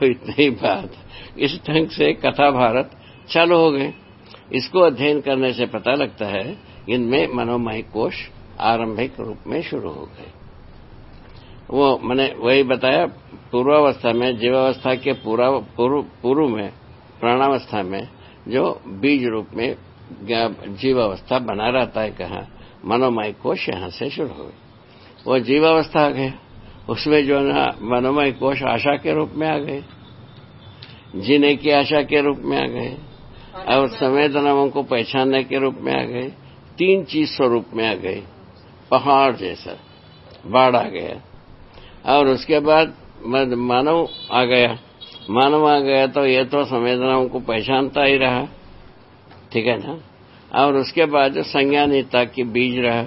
तो इतनी ही बात। इस ढंग से कथा भारत चालू हो गए इसको अध्ययन करने से पता लगता है, इनमें मनोमय कोश आरंभिक रूप में शुरू हो गए। वो, मैंने वही बताया, पूर्वावस्था में, जीवावस्था के पूरा, पूर्व में, प्राणावस्था में, जो बीज रूप में जीवावस्था बना रहता है, कहा, मनोमय कोश यहाँ से शुरू हुए वो जीवावस्था आ गया उसमें जो है ना मनोमय कोश आशा के रूप में आ गए। जीने की आशा के रूप में आ गए। और संवेदनाओं को पहचानने के रूप में आ गए। तीन चीज़ स्वरूप में आ गए। पहाड़ जैसा, बाढ़ आ गया। और उसके बाद मानव आ गया। मानव आ गया तो ये तो संवेदनाओं को पहचानता ही रहा। ठीक है ना? और उसके बाद जो संज्ञानिता की बीज रहा,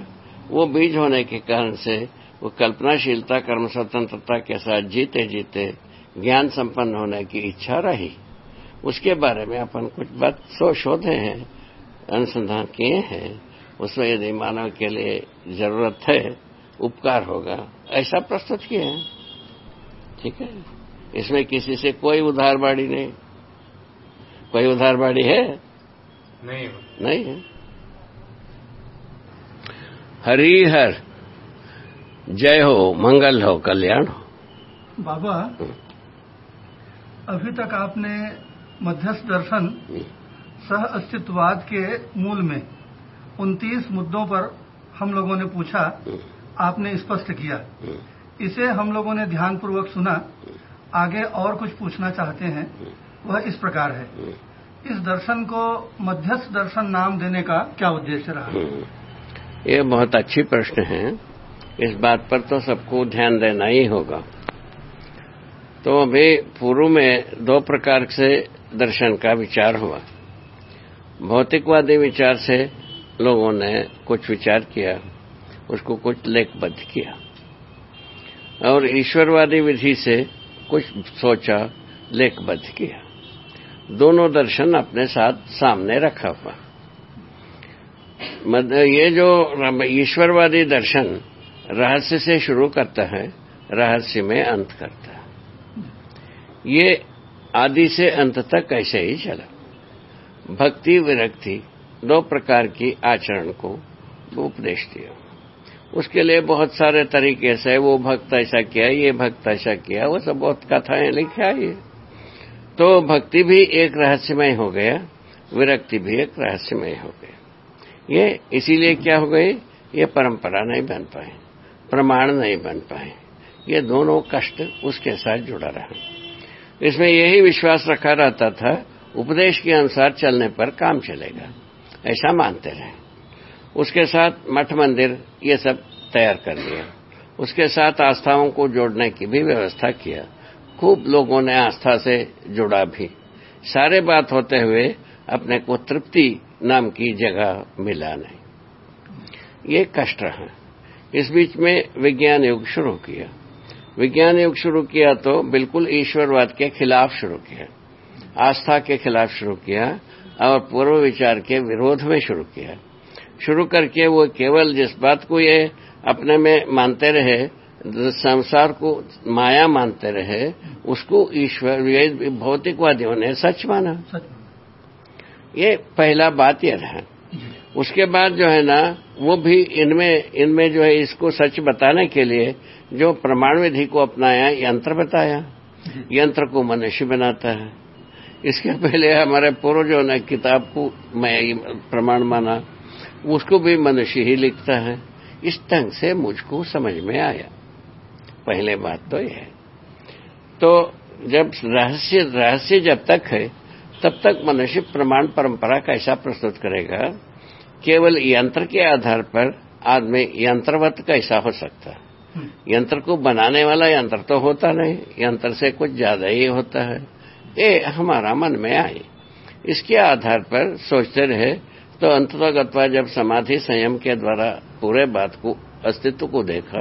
वो बीज होने के कारण से वो कल्पनाशीलता कर्म स्वतंत्रता के साथ जीते जीते ज्ञान संपन्न होने की इच्छा रही। उसके बारे में अपन कुछ बात सो शोधे हैं अनुसंधान किए हैं। उसमें यदि मानव के लिए ज़रूरत है उपकार होगा। ऐसा प्रस्तुत किए हैं। ठीक है? इसमें किसी से कोई उधारबाड़ी नहीं। कोई उधारबाड़ी है? नहीं। नहीं है। हरिहर। जय हो मंगल हो कल्याण हो। बाबा अभी तक आपने मध्यस्थ दर्शन सह अस्तित्ववाद के मूल में 29 मुद्दों पर हम लोगों ने पूछा आपने स्पष्ट किया। इसे हम लोगों ने ध्यानपूर्वक सुना आगे और कुछ पूछना चाहते हैं वह इस प्रकार है। इस दर्शन को मध्यस्थ दर्शन नाम देने का क्या उद्देश्य रहा? ये बहुत अच्छी प्रश्न है। इस बात पर तो सबको ध्यान देना ही होगा। तो अभी पूर्व में दो प्रकार से दर्शन का विचार हुआ। भौतिकवादी विचार से लोगों ने कुछ विचार किया, उसको कुछ लेखबद्ध किया। और ईश्वरवादी विधि से कुछ सोचा, लेखबद्ध किया। दोनों दर्शन अपने साथ सामने रखा हुआ। ये जो ईश्वरवादी दर्शन रहस्य से शुरू करता है, रहस्य में अंत करता है। ये आदि से अंत तक ऐसे ही चला। भक्ति, विरक्ति, दो प्रकार की आचरण को उपदेश दिया। उसके लिए बहुत सारे तरीके से वो भक्त ऐसा किया, ये भक्त ऐसा किया, वो सब बहुत कथाएँ लिखा ये। तो भक्ति भी एक रहस्यमय हो गया, विरक्ति भी एक रहस्यमय हो गया। ये इसीलिए क्या हो गई? ये परंपरा नहीं बन पाए प्रमाण नहीं बन पाए। ये दोनों कष्ट उसके साथ जुड़ा रहा। इसमें यही विश्वास रखा रहता था, उपदेश के अनुसार चलने पर काम चलेगा। ऐसा मानते रहे। उसके साथ मठ मंदिर, ये सब तैयार कर लिया उसके साथ आस्थाओं को जोड़ने की भी व्यवस्था किया। खूब लोगों ने आस्था से जुड़ा भी। सारे बात होते हुए अपने को तृप्ति नाम की जगह मिला नहीं। ये कष्ट रहा। इस बीच में विज्ञान युग शुरू किया। विज्ञान युग शुरू किया तो बिल्कुल ईश्वरवाद के खिलाफ शुरू किया। आस्था के खिलाफ शुरू किया और पूर्व विचार के विरोध में शुरू किया। शुरू करके वो केवल जिस बात को ये अपने में मानते रहे संसार को माया मानते रहे उसको ईश्वर भौतिकवादियों ने सच माना। ये पहला बात यह रहा उसके बाद जो है ना, वो भी इनमें इनमें जो है इसको सच बताने के लिए जो प्रमाण विधि को अपनाया, यंत्र बताया। यंत्र को मनुष्य बनाता है। इसके पहले हमारे पूर्वजों ने किताब को मैं प्रमाण माना, उसको भी मनुष्य ही लिखता है। इस ढंग से मुझको समझ में आया। पहले बात तो यह है। तो जब रहस्य रहस्य जब तक है, तब तक मनुष्य प्रमाण परंपरा कैसा प्रस्तुत करेगा केवल यंत्र के आधार पर आदमी यंत्रवत कैसा हो सकता है? यंत्र को बनाने वाला यंत्र तो होता नहीं यंत्र से कुछ ज़्यादा ही होता है। ये हमारा मन में आए। इसके आधार पर सोचते रहे तो अंततगतवा जब समाधि संयम के द्वारा पूरे बात को अस्तित्व को देखा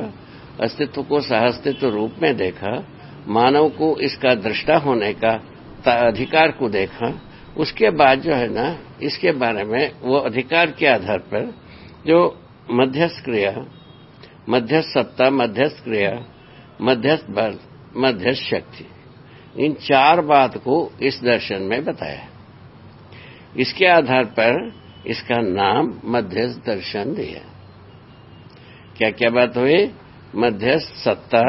अस्तित्व को सहअस्तित्व रूप में देखा मानव को इसका दृष्टा होने का अधिकार को देखा उसके बाद जो है ना, इसके बारे में वो अधिकार के आधार पर जो मध्यस्थ क्रिया, मध्यस्थ सत्ता, मध्यस्थ क्रिया, मध्यस्थ बल, मध्यस्थ शक्ति, इन चार बात को इस दर्शन में बताया इसके आधार पर इसका नाम मध्यस्थ दर्शन दिया। क्या क्या बात हुई? मध्यस्थ सत्ता,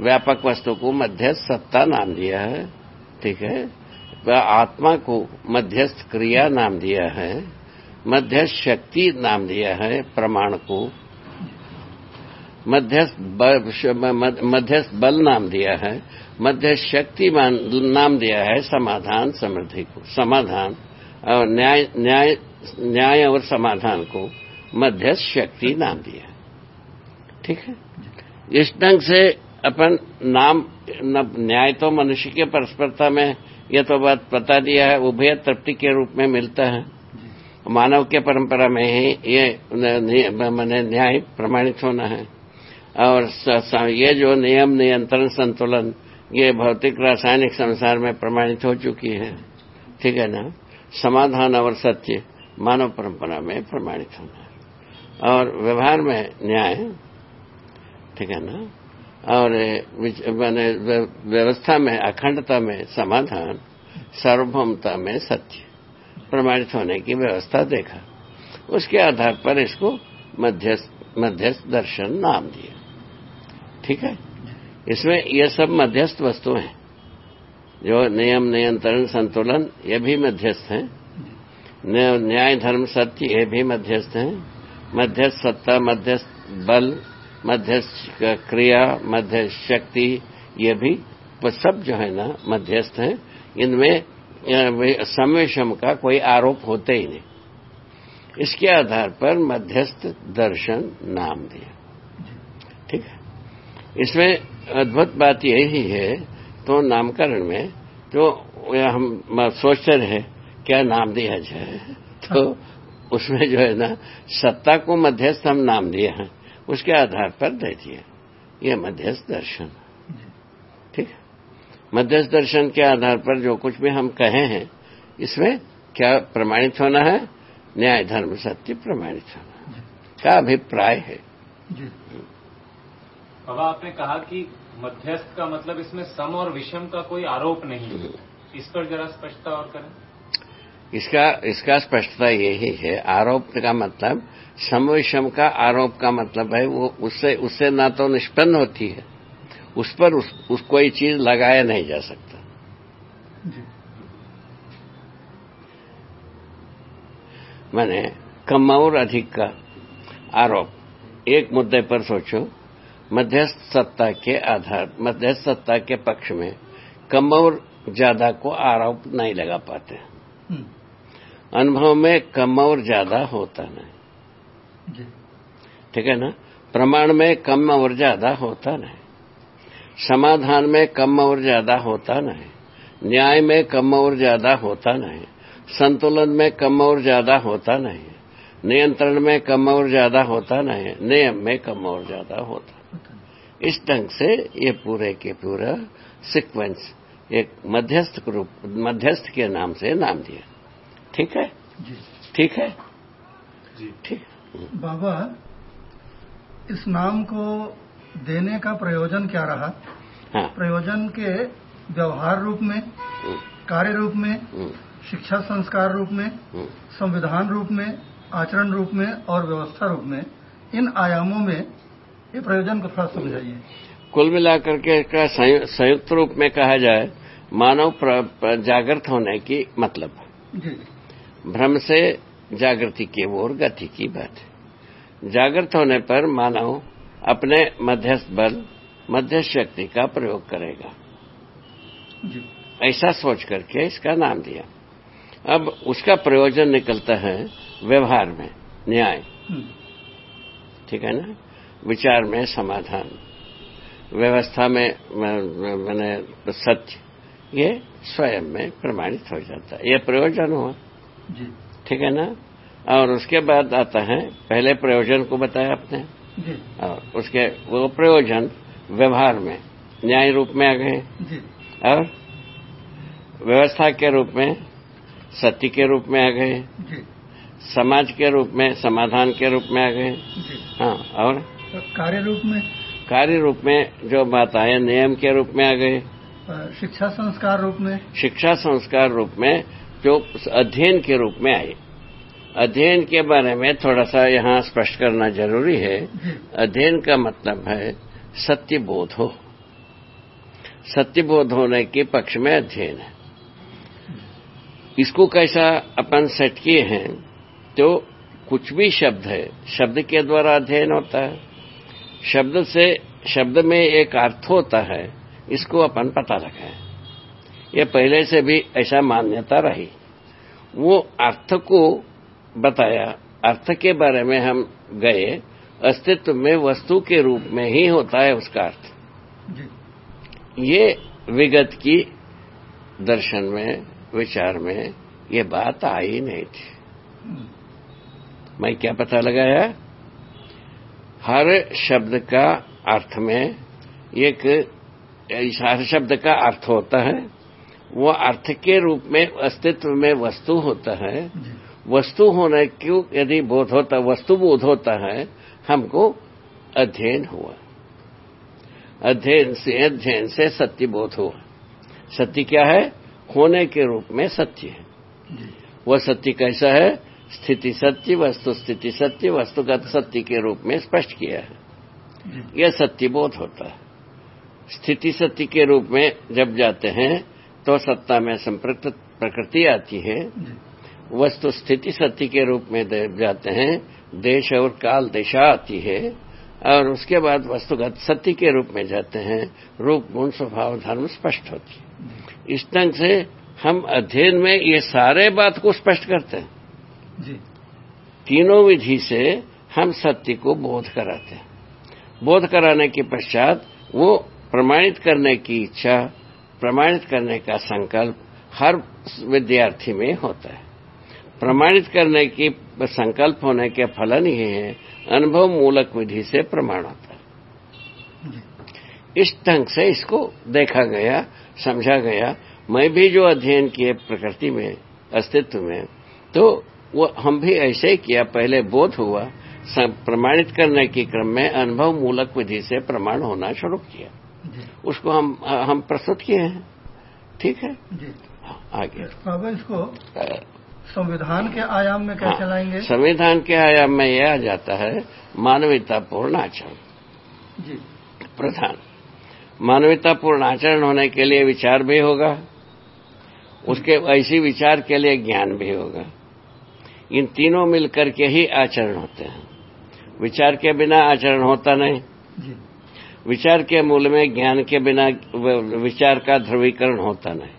व्यापक वस्तु को मध्यस्थ सत्ता नाम दिया है। ठीक है? आत्मा को मध्यस्थ क्रिया नाम दिया है, मध्यस्थ शक्ति नाम दिया है, प्रमाण को। मध्यस्थ मध्यस्थ बल नाम दिया है, मध्यस्थ शक्ति नाम दिया है, समाधान समृद्धि को। समाधान, और न्याय न्याय न्याय और समाधान को मध्यस्थ शक्ति नाम दिया है। ठीक है? इस ढंग से अपन नाम न्याय तो मनुष्य के परस्परता में यह तो बात बता दिया है उभय तृप्ति के रूप में मिलता है। मानव के परंपरा में ही ये मैंने न्याय प्रमाणित होना है। और ये जो नियम नियंत्रण संतुलन ये भौतिक रासायनिक संसार में प्रमाणित हो चुकी है। ठीक है ना? समाधान और सत्य मानव परंपरा में प्रमाणित होना है। और व्यवहार में न्याय ठीक है ना? और मैंने व्यवस्था में, अखंडता में समाधान, सार्वभौमता में सत्य, प्रमाणित होने की व्यवस्था देखा। उसके आधार पर इसको मध्यस्थ मध्यस्थ दर्शन नाम दिया। ठीक है? इसमें ये सब मध्यस्थ वस्तु हैं। जो नियम, नियंत्रण, संतुलन, ये भी मध्यस्थ हैं। न्याय, धर्म, सत्य, ये भी मध्यस्थ हैं। मध्यस्थ सत्ता, मध्यस्थ बल मध्यस्थ क्रिया मध्यस्थ शक्ति ये भी सब जो है ना मध्यस्थ हैं। इनमें संवेशम का कोई आरोप होते ही नहीं। इसके आधार पर मध्यस्थ दर्शन नाम दिया। ठीक है? इसमें अद्भुत बात यही है तो नामकरण में तो हम सोचते रहे, क्या नाम दिया जाए तो उसमें जो है ना, सत्ता को मध्यस्थ हम नाम दिए हैं। उसके आधार पर दे दिए ये मध्यस्थ दर्शन। ठीक है? मध्यस्थ दर्शन के आधार पर जो कुछ भी हम कहे हैं इसमें क्या प्रमाणित होना है? न्याय धर्म सत्य प्रमाणित होना का अभिप्राय है? जी। बाबा आपने कहा कि मध्यस्थ का मतलब इसमें सम और विषम का कोई आरोप नहीं है। इस पर जरा स्पष्टता और करें। इसका इसका स्पष्टता यही है। आरोप का मतलब सम विषम का आरोप का मतलब है वो उससे उससे ना तो निष्पन्न होती है। उस पर उस, उस कोई चीज़ लगाया नहीं जा सकता। मैंने कम और अधिक का आरोप। एक मुद्दे पर सोचो। मध्यस्थ सत्ता के आधार मध्यस्थ सत्ता के पक्ष में कम और ज़्यादा को आरोप नहीं लगा पाते। हम्म। अनुभव में कम और ज़्यादा होता नहीं। ठीक है ना? प्रमाण में कम और ज़्यादा होता नहीं। समाधान में कम और ज़्यादा होता नहीं। न्याय में कम और ज़्यादा होता नहीं। संतुलन में कम और ज़्यादा होता नहीं। नियंत्रण में कम और ज़्यादा होता नहीं। नियम में कम और ज़्यादा होता इस ढंग से ये पूरे के पूरा सिक्वेंस एक मध्यस्थ ग्रुप मध्यस्थ के नाम से नाम दिया। ठीक है? ठीक है? ठीक बाबा इस नाम को देने का प्रयोजन क्या रहा? हाँ। प्रयोजन के व्यवहार रूप में हम्म। कार्य रूप में हम्म। शिक्षा संस्कार रूप में हम्म। संविधान रूप में आचरण रूप में और व्यवस्था रूप में इन आयामों में ये प्रयोजन को थोड़ा समझाइए। कुल मिलाकर के इसका संयुक्त रूप में कहा जाए मानव जागृत होने की मतलब। भ्रम से जागृति की ओर गति की बात है। जागृत होने पर मानव अपने मध्यस्थ बल मध्यस्थ शक्ति का प्रयोग करेगा। ऐसा सोच करके इसका नाम दिया। अब उसका प्रयोजन निकलता है व्यवहार में न्याय। हम्म। ठीक है ना? विचार में समाधान। व्यवस्था में मैंने सत्य ये स्वयं में प्रमाणित हो जाता है। ये प्रयोजन हुआ। ठीक है ना? और उसके बाद आता है पहले प्रयोजन को बताया आपने? और उसके वो प्रयोजन व्यवहार में न्याय रूप में आ गए। और व्यवस्था के रूप में सत्य के रूप में आ गए। समाज के रूप में समाधान के रूप में आ गए। हाँ और? कार्य रूप में? कार्य रूप में जो बात आए नियम के रूप में आ गए। शिक्षा संस्कार रूप में? शिक्षा संस्कार रूप में जो अध्ययन के रूप में आए। अध्ययन के बारे में थोड़ा सा यहाँ स्पष्ट करना ज़रूरी है। अध्ययन का मतलब है सत्य बोध हो। सत्य बोध होने के पक्ष में अध्ययन है। इसको कैसा अपन सेट किए हैं तो कुछ भी शब्द है, शब्द के द्वारा अध्ययन होता है। शब्द से, शब्द में एक अर्थ होता है, इसको अपन पता लगाए ये पहले से भी ऐसा मान्यता रही। वो अर्थ को बताया। अर्थ के बारे में हम गए। अस्तित्व में वस्तु के रूप में ही होता है उसका अर्थ। ये विगत की दर्शन में विचार में ये बात आई नहीं थी। मैं क्या पता लगाया? हर शब्द का अर्थ में एक हर शब्द का अर्थ होता है। वो अर्थ के रूप में अस्तित्व में वस्तु होता है। वस्तु होने क्यों यदि बोध होता वस्तु बोध होता है हमको अध्ययन हुआ। अध्ययन से अध्ययन से सत्य बोध हुआ। सत्य क्या है? होने के रूप में सत्य है। वह सत्य कैसा है? स्थिति सत्य वस्तु स्थिति सत्य वस्तुगत सत्य के रूप में स्पष्ट किया है। यह सत्य बोध होता है। स्थिति सत्य के रूप में जब जाते हैं तो सत्ता में संपृक्त प्रकृति आती है। वस्तु स्थिति सत्य के रूप में जाते हैं। देश और काल दिशा आती है और उसके बाद वस्तुगत सत्य के रूप में जाते हैं। रूप गुण स्वभाव धर्म स्पष्ट होती है। इस ढंग से हम अध्ययन में ये सारे बात को स्पष्ट करते हैं। जी। तीनों विधि से हम सत्य को बोध कराते हैं। बोध कराने के पश्चात वो प्रमाणित करने की इच्छा प्रमाणित करने का संकल्प हर विद्यार्थी में होता है। प्रमाणित करने की संकल्प होने के फलन ही है, अनुभव मूलक विधि से प्रमाण होता है। इस ढंग से इसको देखा गया, समझा गया। मैं भी जो अध्ययन किए प्रकृति में, अस्तित्व में तो वो हम भी ऐसे ही किया। पहले बोध हुआ प्रमाणित करने के क्रम में अनुभव मूलक विधि से प्रमाण होना शुरू किया। उसको हम हम प्रस्तुत किए हैं। ठीक है? जी। आगे। बाबा इसको संविधान के आयाम में कैसे चलाएँगे संविधान के आयाम में यह आ जाता है मानवतापूर्ण आचरण। जी। प्रधान। मानवतापूर्ण आचरण होने के लिए विचार भी होगा उसके ऐसी विचार के लिए ज्ञान भी होगा। इन तीनों मिलकर के ही आचरण होते हैं। विचार के बिना आचरण होता नहीं। जी। विचार के मूल में ज्ञान के बिना विचार का ध्रुवीकरण होता नहीं।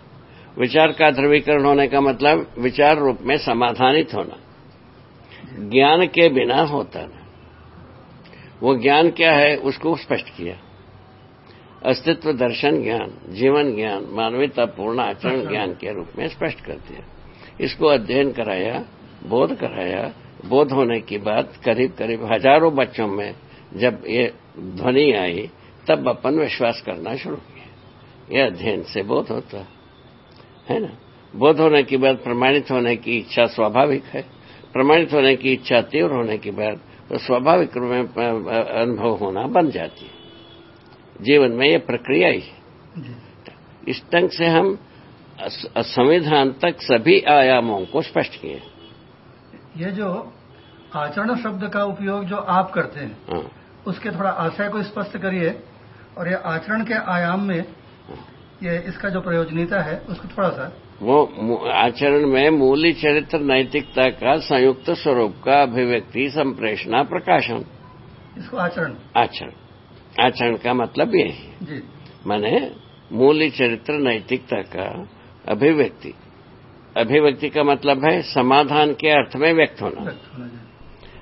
विचार का ध्रुवीकरण होने का मतलब विचार रूप में समाधानित होना। ज्ञान के बिना होता नहीं। वो ज्ञान क्या है उसको स्पष्ट किया। अस्तित्व दर्शन ज्ञान जीवन ज्ञान मानवीयतापूर्ण आचरण ज्ञान के रूप में स्पष्ट कर दिया। इसको अध्ययन कराया बोध कराया। बोध होने की बात करीब करीब हज़ारों बच्चों में जब ये ध्वनि आई तब अपन विश्वास करना शुरू किया यह अध्ययन से बोध होता है। है ना? बोध होने के बाद प्रमाणित होने की इच्छा स्वाभाविक है। प्रमाणित होने की इच्छा तीव्र होने के बाद तो स्वाभाविक रूप में अनुभव होना बन जाती है। जीवन में यह प्रक्रिया ही है। इस ढंग से हम संविधान तक सभी आयामों को स्पष्ट किए। ये जो आचरण शब्द का उपयोग जो आप करते हैं हाँ। उसके थोड़ा आशय को स्पष्ट करिए और ये आचरण के आयाम में ये इसका जो प्रयोजनीयता है उसको थोड़ा सा। वो आचरण में मूल्य चरित्र नैतिकता का संयुक्त स्वरूप का अभिव्यक्ति संप्रेषणा प्रकाशन। इसको आचरण। आचरण। आचरण का मतलब ये है। जी। माने मूल्य चरित्र नैतिकता का अभिव्यक्ति। अभिव्यक्ति का मतलब है समाधान के अर्थ में व्यक्त होना।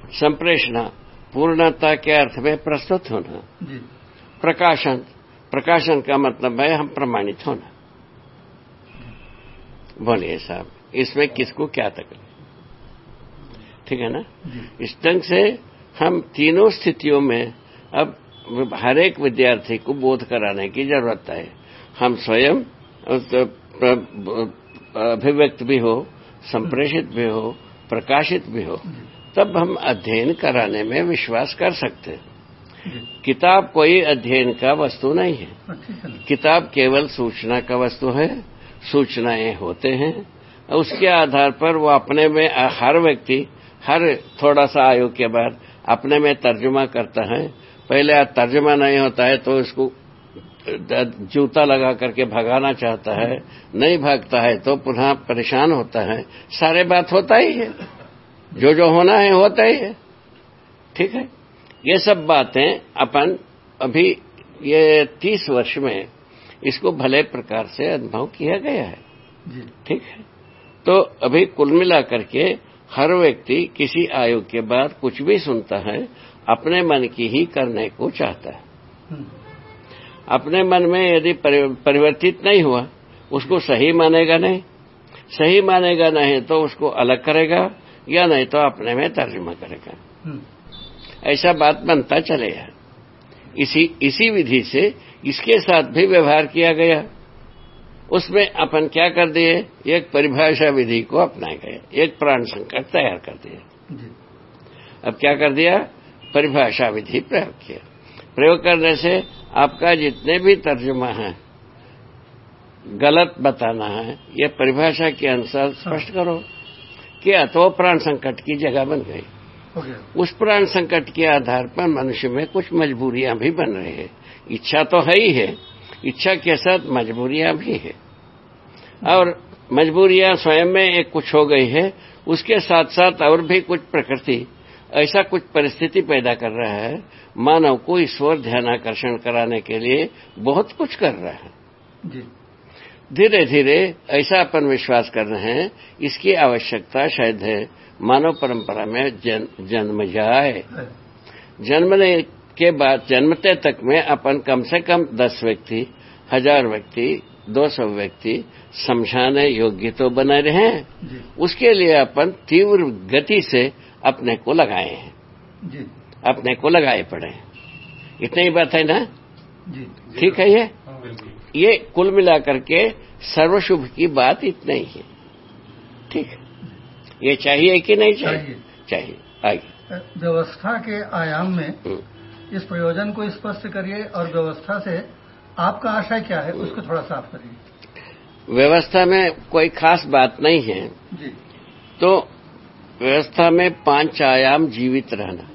संप्रेषणा। पूर्णता के अर्थ में प्रस्तुत होना। प्रकाशन प्रकाशन का मतलब है हम प्रमाणित होना। बोलिए साहब इसमें किसको क्या तकलीफ़? ठीक है ना? इस ढंग से हम तीनों स्थितियों में अब हर एक विद्यार्थी को बोध कराने की ज़रूरत है। हम स्वयं अभिव्यक्त भी हो संप्रेषित भी हो प्रकाशित भी हो। तब हम अध्ययन कराने में विश्वास कर सकते हैं। किताब कोई अध्ययन का वस्तु नहीं है। किताब केवल सूचना का वस्तु है सूचनाएँ होते हैं उसके आधार पर वो अपने में हर व्यक्ति हर थोड़ा सा आयु के बाद अपने में तर्जुमा करता है। पहले तर्जुमा नहीं होता है तो उसको जूता लगा करके भगाना चाहता है नहीं भागता है तो पुनः परेशान होता है। सारे बात होता ही है। जो जो होना है होता ही है। ठीक है? ये सब बातें अपन अभी ये तीस वर्ष में इसको भले प्रकार से अनुभव किया गया है। ठीक है? तो अभी कुल मिलाकर के हर व्यक्ति किसी आयु के बाद कुछ भी सुनता है अपने मन की ही करने को चाहता है। हम्म, अपने मन में यदि परिवर्तित नहीं हुआ उसको सही मानेगा नहीं। सही मानेगा नहीं तो उसको अलग करेगा या नहीं तो अपने में तर्जुमा करेगा। हम्म, ऐसा बात बनता चलेगा इसी इसी विधि से इसके साथ भी व्यवहार किया गया। उसमें अपन क्या कर दिए? एक परिभाषा विधि को अपनाया गया एक प्राण संकट तैयार कर दिया अब क्या कर दिया? परिभाषा विधि प्रयोग किया। प्रयोग करने से आपका जितने भी तर्जुमा है गलत बताना है यह परिभाषा के अनुसार स्पष्ट करो। क्या तो प्राण संकट की जगह बन गई। गया उस प्राण संकट के आधार पर मनुष्य में कुछ मजबूरियाँ भी बन रही है। इच्छा तो है ही है। इच्छा के साथ मजबूरियाँ भी है। और मजबूरियाँ स्वयं में एक कुछ हो गई है। उसके साथ साथ और भी कुछ प्रकृति ऐसा कुछ परिस्थिति पैदा कर रहा है। मानव को ईश्वर ध्यानाकर्षण कराने के लिए बहुत कुछ कर रहा है। जी। धीरे धीरे ऐसा अपन विश्वास कर रहे हैं इसकी आवश्यकता शायद है मानव परंपरा में जन, जन्म जाए। है जन्मने के बाद जन्मते तक में अपन कम से कम दस व्यक्ति हज़ार व्यक्ति दो सौ व्यक्ति समझाने योग्य तो बने रहे। उसके लिए अपन तीव्र गति से अपने को लगाए हैं। अपने को लगाए पड़े इतनी ही बात है ना? ठीक है ये? हाँ, बिल्कुल। ये कुल मिलाकर के सर्वशुभ की बात इतना ही है। ठीक ये चाहिए कि नहीं चाहिए? चाहिए। आगे व्यवस्था के आयाम में हम्म। इस प्रयोजन को स्पष्ट करिए और व्यवस्था से आपका आशय क्या है उसको थोड़ा साफ़ करिए। व्यवस्था में कोई खास बात नहीं है। जी। तो व्यवस्था में पाँच आयाम जीवित रहना।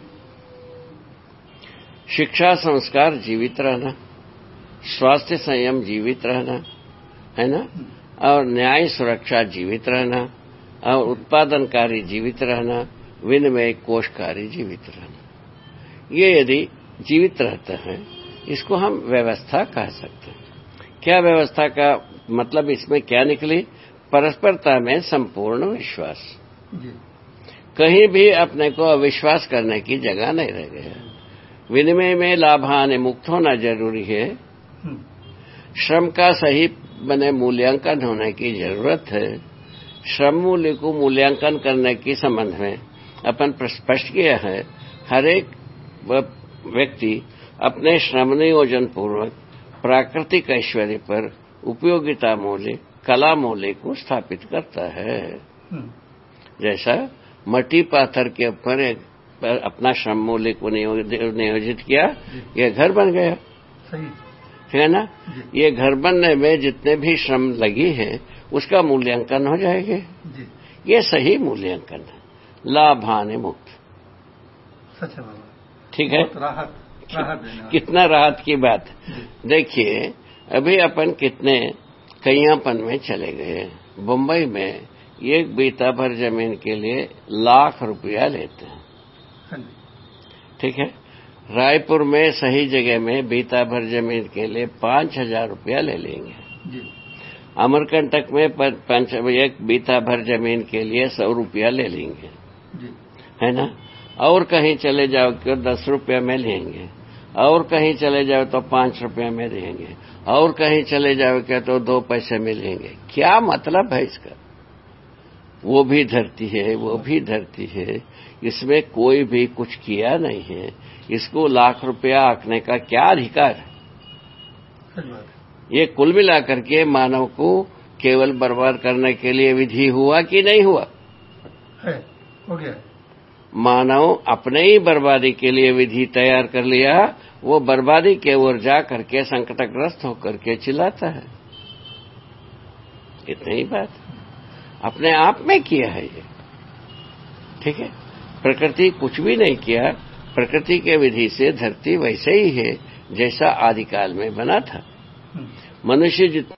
शिक्षा संस्कार जीवित रहना। स्वास्थ्य संयम जीवित रहना है ना? और न्याय सुरक्षा जीवित रहना और उत्पादनकारी जीवित रहना विनिमय कोषकारी जीवित रहना। ये यदि जीवित रहते हैं इसको हम व्यवस्था कह सकते हैं। क्या व्यवस्था का मतलब इसमें क्या निकली? परस्परता में संपूर्ण विश्वास। कहीं भी अपने को अविश्वास करने की जगह नहीं रह गया। विनिमय में लाभान मुक्त होना ज़रूरी है। श्रम का सही बने मूल्यांकन होने की ज़रूरत है। श्रम मूल्य को मूल्यांकन करने के संबंध में अपन स्पष्ट किया है हर एक व्यक्ति अपने श्रम नियोजन पूर्वक प्राकृतिक ऐश्वर्य पर उपयोगिता मूल्य कला मूल्य को स्थापित करता है। हम्म, जैसा मट्टी पाथर के ऊपर अपना श्रम मूल्य को नियोजित किया यह घर बन गया। सही। है ना? ये घर बनने में जितने भी श्रम लगी है उसका मूल्यांकन हो जाएगा। ये सही मूल्यांकन है। लाभान मुक्त। सच ठीक है? राहत राहत कितना राहत की बात। देखिए अभी अपन कितने कैयापन में चले गए मुंबई में एक बीता भर ज़मीन के लिए लाख रुपया लेते हैं। हाँ ठीक है? रायपुर में सही जगह में बीता भर ज़मीन के लिए पाँच हज़ार रूपया ले लेंगे। अमरकंटक में पंच एक बीता भर ज़मीन के लिए सौ रूपया ले लेंगे। है ना? और कहीं चले जाओ तो दस रुपया में लेंगे। और कहीं चले जाओ तो पाँच रुपया में लेंगे। और कहीं चले जाओ क्या तो दो पैसे में लेंगे। क्या मतलब है इसका? वो भी धरती है वो भी धरती है। इसमें कोई भी कुछ किया नहीं है। इसको लाख रुपया आंकने का क्या अधिकार? है ये कुल मिलाकर के मानव को केवल बर्बाद करने के लिए विधि हुआ कि नहीं हुआ? है हो गया। मानव अपने ही बर्बादी के लिए विधि तैयार कर लिया वो बर्बादी के ओर जा करके संकटग्रस्त होकर के चिल्लाता है। इतनी ही बात। अपने आप में किया है ये। ठीक है? प्रकृति कुछ भी नहीं किया प्रकृति के विधि से धरती वैसे ही है जैसा आदिकाल में बना था। मनुष्य जितना